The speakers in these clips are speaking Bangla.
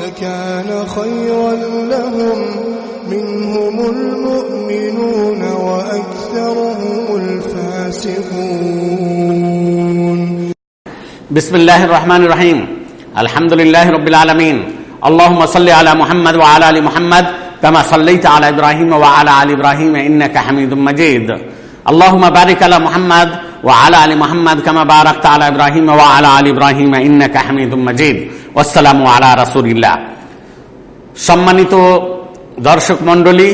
لكان خيرا لهم. منهم المؤمنون وأكثرهم الفاسقون. بسم الله الرحمن الرحيم. الحمد لله رب العالمين. اللهم صل على محمد وعلى آل محمد كما صليت على إبراهيم وعلى آل إبراهيم إنك حميد مجيد. اللهم بارك على محمد وعلى آل محمد كما باركت على إبراهيم وعلى آل إبراهيم إنك حميد مجيد. আসসালামু আলা রাসুলিল্লাহ। সম্মানিত দর্শক মন্ডলী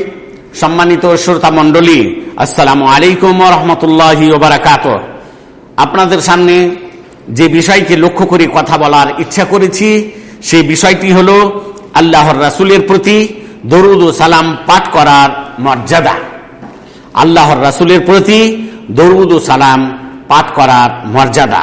সম্মানিত শ্রোতা মণ্ডলী, আসসালাম আলাইকুম রহমতুল্লাহ ওবরাকাত আপনাদের সামনে যে বিষয়কে লক্ষ্য করে কথা বলার ইচ্ছা করেছি, সেই বিষয়টি হল আল্লাহর রাসুলের প্রতি দরুদ ও সালাম পাঠ করার মর্যাদা। আল্লাহর রাসুলের প্রতি দরুদ ও সালাম পাঠ করার মর্যাদা।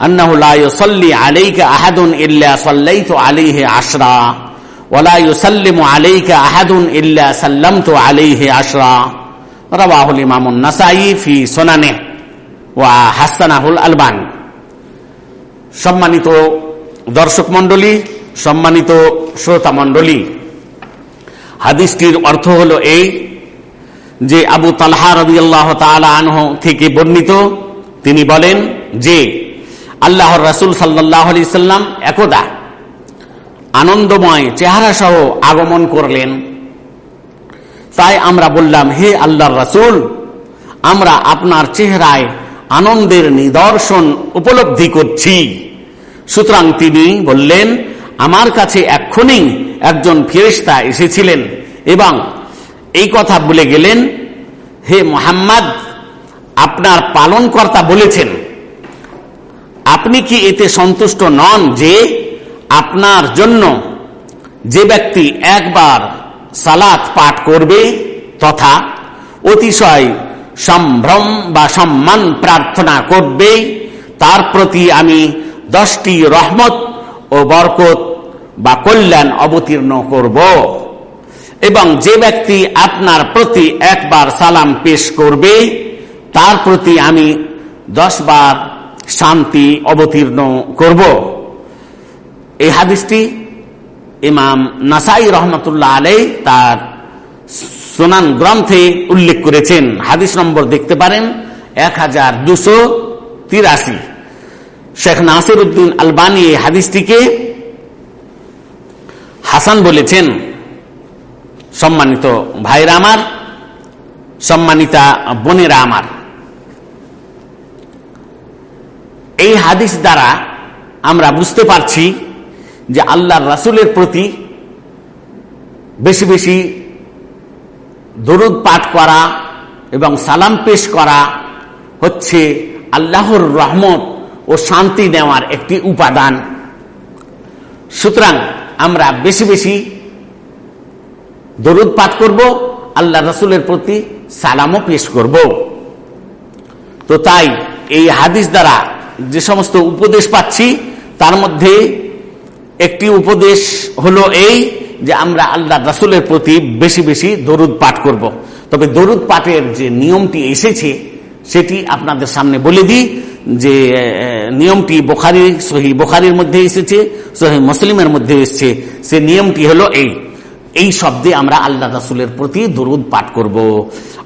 أنه لا يصلي عليك أحد إلا صليت عليه عشرا ولا يسلم عليك أحد إلا سلمت عليه عشرا رواه الإمام النسائي في سننه وحسنه الألباني সম্মানিত দর্শক মন্ডলী সম্মানিত শ্রোতা মন্ডলী হাদিসটির অর্থ হলো এই যে আবু তালহা রবি আল্লাহ আনহ থেকে বর্ণিত তিনি বলেন যে আল্লাহর রাসুল সাল্লাহ আলি সাল্লাম একদা আনন্দময় চেহারা সহ আগমন করলেন। তাই আমরা বললাম, হে আল্লাহর রাসুল, আমরা আপনার চেহারায় আনন্দের নিদর্শন উপলব্ধি করছি। সুতরাং তিনি বললেন, আমার কাছে এক্ষুনি একজন ফেরিস্তা এসেছিলেন এবং এই কথা বলে গেলেন, হে মোহাম্মদ, আপনার পালনকর্তা বলেছেন। আপনি কি এতে সন্তুষ্ট নন যে আপনার জন্য যে ব্যক্তি একবার সালাত পাঠ করবে তথা অতিশয় সম্ভ্রম বা সম্মান প্রার্থনা করবে, তার প্রতি আমি দশটি রহমত ও বরকত বা কল্যাণ অবতীর্ণ করব। এবং যে ব্যক্তি আপনার প্রতি একবার সালাম পেশ করবে, তার প্রতি আমি দশ বার শান্তি অবতীর্ণ করব। এই হাদিসটি ইমাম নাসাই রহমতুল্লাহ আলাই তার সোনান গ্রন্থে উল্লেখ করেছেন। হাদিস নম্বর দেখতে পারেন, এক হাজার দুশো তিরাশি। শেখ নাসির উদ্দিন আলবানী এই হাদিসটিকে হাসান বলেছেন, সম্মানিত ভাইরা আমার, সম্মানিতা বোনেরা আমার। এই হাদিস দ্বারা আমরা বুঝতে পারছি যে আল্লাহর রাসুলের প্রতি বেশি বেশি দরুদ পাঠ করা এবং সালাম পেশ করা হচ্ছে আল্লাহর রহমত ও শান্তি নেওয়ার একটি উপাদান। সুতরাং আমরা বেশি বেশি দরুদ পাঠ করব আল্লাহ রসুলের প্রতি সালামও পেশ করব। তো তাই এই হাদিস দ্বারা যে সমস্ত উপদেশ পাচ্ছি, তার মধ্যে একটি উপদেশ হলো এই যে আমরা আল্লাহ রাসুলের প্রতি বেশি বেশি দরুদ পাঠ করব। তবে দরুদ পাঠের যে নিয়মটি এসেছে, সেটি আপনাদের সামনে বলে দিই যে নিয়মটি বোখারি সহি বোখারির মধ্যে এসেছে সহি মুসলিমের মধ্যে এসেছে। সে নিয়মটি হলো এই এই শব্দে আমরা আল্লাহ রাসুলের প্রতি দরুদ পাঠ করব।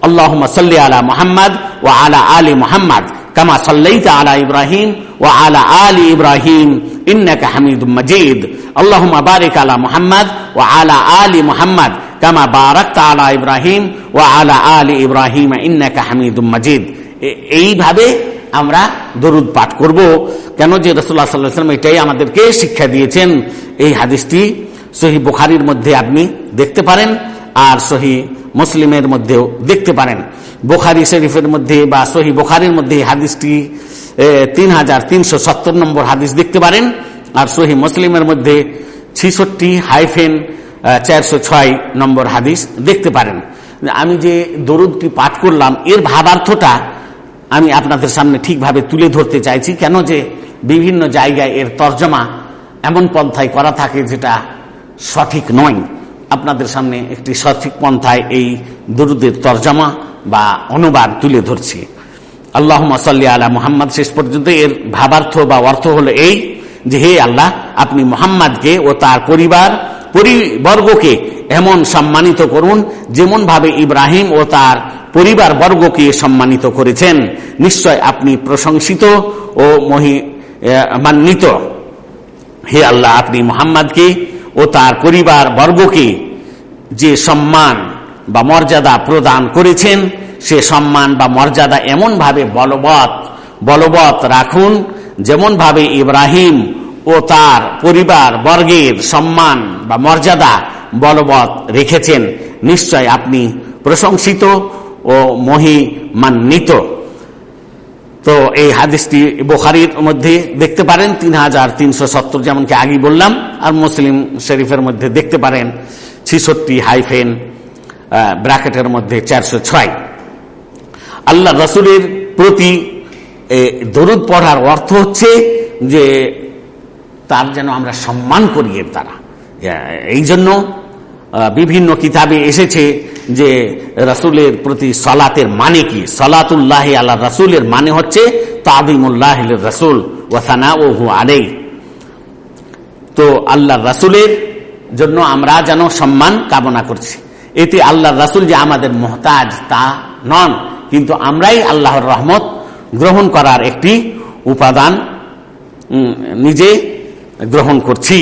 আল্লাহ সাল্লি আলা মোহাম্মদ ও আলা আলী মোহাম্মদ। কামা সাল্লাইতা আলা ইব্রাহিম ও আলা আলি ইব্রাহিম, ইন্নাকা হামিদুম মাজিদ। আল্লাহুম্মা বারিক আলা মুহাম্মদ ও আলা আলি মুহাম্মদ, কামা বারাকতা আলা ইব্রাহিম ও আলা আলি ইব্রাহিম, ইন্নাকা হামিদুম এইভাবে আমরা দরুদ পাঠ করব। কেন যে রসুল্লাহ সাল্লাম এটাই আমাদেরকে শিক্ষা দিয়েছেন। এই হাদিসটি সহি বুখারির মধ্যে আপনি দেখতে পারেন। আর সহি মুসলিমের মধ্যেও দেখতে পারেন। বোখারি শরীফের মধ্যে বা সহি বোখারির মধ্যে হাদিসটি তিন হাজার তিনশো সত্তর নম্বর হাদিস দেখতে পারেন। আর সহি মুসলিমের মধ্যে ছিষট্টি হাইফেন চারশো ছয় নম্বর হাদিস দেখতে পারেন। আমি যে দরুদটি পাঠ করলাম, এর ভাবার্থটা আমি আপনাদের সামনে ঠিকভাবে তুলে ধরতে চাইছি। কেন যে বিভিন্ন জায়গায় এর তর্জমা এমন পন্থায় করা থাকে যেটা সঠিক নয়। আপনাদের সামনে একটি সঠিক পন্থায় এই দরুদের তর্জমা বা অনুবাদ তুলে ধরছি। আল্লাহ সাল্লি আলা মোহাম্মদ, শেষ পর্যন্ত এর ভাবার্থ বা অর্থ হলো এই যে হে আল্লাহ, আপনি মোহাম্মদকে ও তার পরিবার, পরিবর্গকে এমন সম্মানিত করুন যেমন ভাবে ইব্রাহিম ও তার পরিবার বর্গকে সম্মানিত করেছেন। নিশ্চয় আপনি প্রশংসিত ও মহি মান্বিত। হে আল্লাহ, আপনি মোহাম্মদকে ও তার পরিবার বর্গকে যে সম্মান বা মর্যাদা প্রদান করেছেন, সে সম্মান বা মর্যাদা এমনভাবে বলবৎ বলবৎ রাখুন, যেমনভাবে ইব্রাহিম ও তার পরিবার বর্গের সম্মান বা মর্যাদা বলবৎ রেখেছেন। নিশ্চয় আপনি প্রশংসিত ও মহিমান্বিত। তো এই হাদিসটি বোখারির মধ্যে দেখতে পারেন, তিন হাজার তিনশো সত্তর, যেমনকি আগে বললাম, আর মুসলিম শরীফের মধ্যে দেখতে পারেন। ছিষট্টি হাইফেন ব্র্যাকেটের মধ্যে চারশো ছয়। আল্লাহ রসুলের প্রতি দরুদ পড়ার অর্থ হচ্ছে যে তার যেন আমরা সম্মান করি এর দ্বারা। এই জন্য বিভিন্ন কিতাবে এসেছে যে রসুলের প্রতি সলাতের মানে কি? সলাতুল্লাহ আল্লাহ রসুলের মানে হচ্ছে তাদিমুল্লাহ রসুল ওসানা ও হু আলেই তো আল্লাহ রসুলের জন্য আমরা যেন সম্মান কামনা করছি। এতে আল্লাহ রাসুল যে আমাদের মহতাজ, তা নন। কিন্তু আমরাই আল্লাহর রহমত গ্রহণ করার একটি উপাদান নিজে গ্রহণ করছি।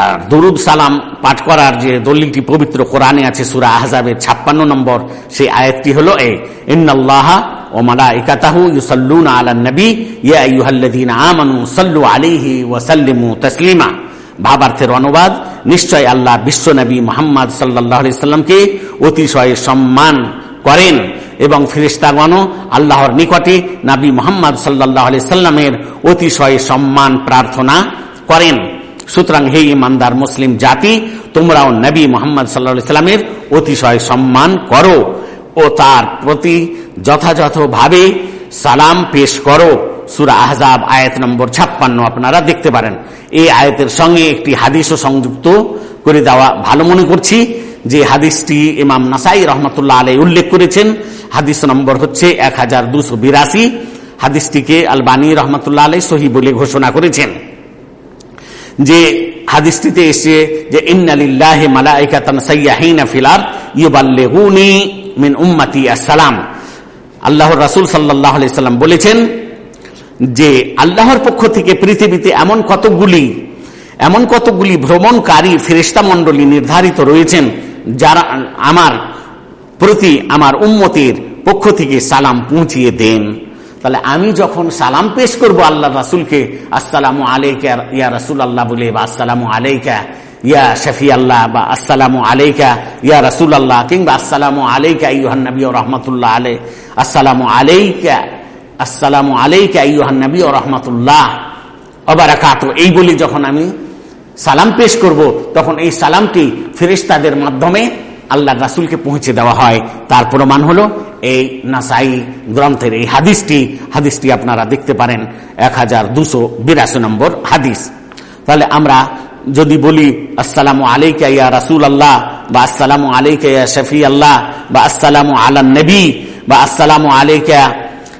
আর দরুদ সালাম পাঠ করার যে দলিলটি পবিত্র কোরআনে আছে, সুরা আহজাবের ছাপ্পান্ন নম্বর, সেই আয়াতটি হলো এ ইন্নাল্লাহ ও মালা ইকাতাহু ইউসাল্লুন আলা নবী ইয়া ইউহাল্লাযীনা আমানু সাল্লু আলাইহি ওয়া সাল্লিমু তাসলিমা। ভাবার্থের অনুবাদ, নিশ্চয় আল্লাহ বিশ্বনবী মোহাম্মদ সাল্লাহ সাল্লামকে অতিশয় সম্মান করেন এবং ফিরিস্তাগণও আল্লাহর নিকটে নাবী মোহাম্মদ সাল্লাহ সাল্লামের অতিশয় সম্মান প্রার্থনা করেন। সুতরাং হে ইমানদার মুসলিম জাতি, তোমরাও নবী মোহাম্মদ সাল্লা সাল্লামের অতিশয় সম্মান করো ও তার প্রতি যথাযথভাবে সালাম পেশ করো। সুরা আহজাব আয়াত নম্বর ছাপ্পান্ন আপনারা দেখতে পারেন। এই আয়াতের সঙ্গে একটি হাদিসও সংযুক্ত করে দেওয়া ভালো মনে করছি। যে হাদিসটি ইমাম নাসাই রহমতুল্লাহ আলাই উল্লেখ করেছেন, হাদিস নম্বর হচ্ছে এক হাজার দুশো বিরাশি। হাদিসটিকে আলবানী রহমতুল্লাহ আলাই সহি বলে ঘোষণা করেছেন। যে হাদিসটিতে এসে যে ইন্নালিল্লাহ মালাইকাতান সাইয়াহিনা ফিলার ইউবাল্লিগুনি মিন উম্মতি আসসালাম। আল্লাহর রাসূল সাল্লাল্লাহু আলাইহি সাল্লাম বলেছেন যে আল্লাহর পক্ষ থেকে পৃথিবীতে এমন কতগুলি এমন কতগুলি ভ্রমণকারী ফেরিস্তা মন্ডলী নির্ধারিত রয়েছেন, যারা আমার প্রতি, আমার উম্মতের পক্ষ থেকে সালাম পৌঁছিয়ে দেন। তাহলে আমি যখন সালাম পেশ করব আল্লাহ রাসুলকে, আসসালামু আলাইকা ইয়া রাসুল আল্লাহ বলে, বা আসসালামু আলাইকা ইয়া শফি আল্লাহ বা আসসালামু আলাইকা ইয়া রাসুল আল্লাহ কিংবা আসসালামু আলাইকা ইউহান নবী ও রহমতুল্লাহ আলাই আসসালামু আলাইকা আসসালামু আলাইকা ইউহান নবী ও রহমতুল্লাহ। অবারাকাত এই বলি যখন আমি সালাম পেশ করব, তখন এই সালামটি ফেরিস্তাদের মাধ্যমে আল্লাহ রাসুলকে পৌঁছে দেওয়া হয়। তার প্রমাণ হলো এই নাসাই গ্রন্থের এই হাদিসটি হাদিসটি আপনারা দেখতে পারেন এক হাজার দুশো বিরাশি নম্বর হাদিস। তাহলে আমরা যদি বলি, আসসালামু আলাইকা ইয়া রাসুল আল্লাহ বা আসসালামু আলাইকা ইয়া শফি আল্লাহ বা আসসালামু আলা নবী, বা আসসালামু আলাইকা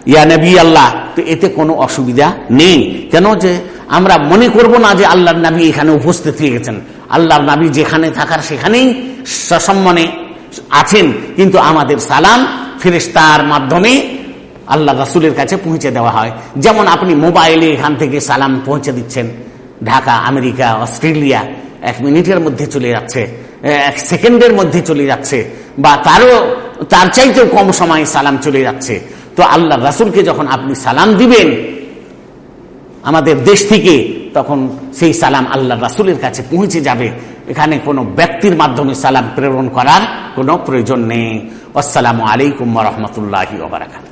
ইয়া নবী আল্লাহ। তো এতে কোনো অসুবিধা নেই। কেন যে আমরা মনে করব না যে আল্লাহর নবী এখানে উপস্থিত হয়ে গেছেন। আল্লাহর নবী যেখানে থাকার সেখানেই সসম্মানে আছেন। কিন্তু আমাদের সালাম ফেরেস্তার মাধ্যমে আল্লাহ রাসুলের কাছে পৌঁছে দেওয়া হয়। যেমন আপনি মোবাইলে এখান থেকে সালাম পৌঁছে দিচ্ছেন। ঢাকা, আমেরিকা, অস্ট্রেলিয়া এক মিনিটের মধ্যে চলে যাচ্ছে। এক সেকেন্ডের মধ্যে চলে যাচ্ছে। বা তারও, তার চাইতেও কম সময়ে সালাম চলে যাচ্ছে। তো আল্লাহ রাসুলকে যখন আপনি সালাম দিবেন আমাদের দেশ থেকে, তখন সেই সালাম আল্লাহ রাসুলের কাছে পৌঁছে যাবে। এখানে কোনো ব্যক্তির মাধ্যমে সালাম প্রেরণ করার কোনো প্রয়োজন নেই। আসসালামু আলাইকুম রহমতুল্লাহ ওবরাকাত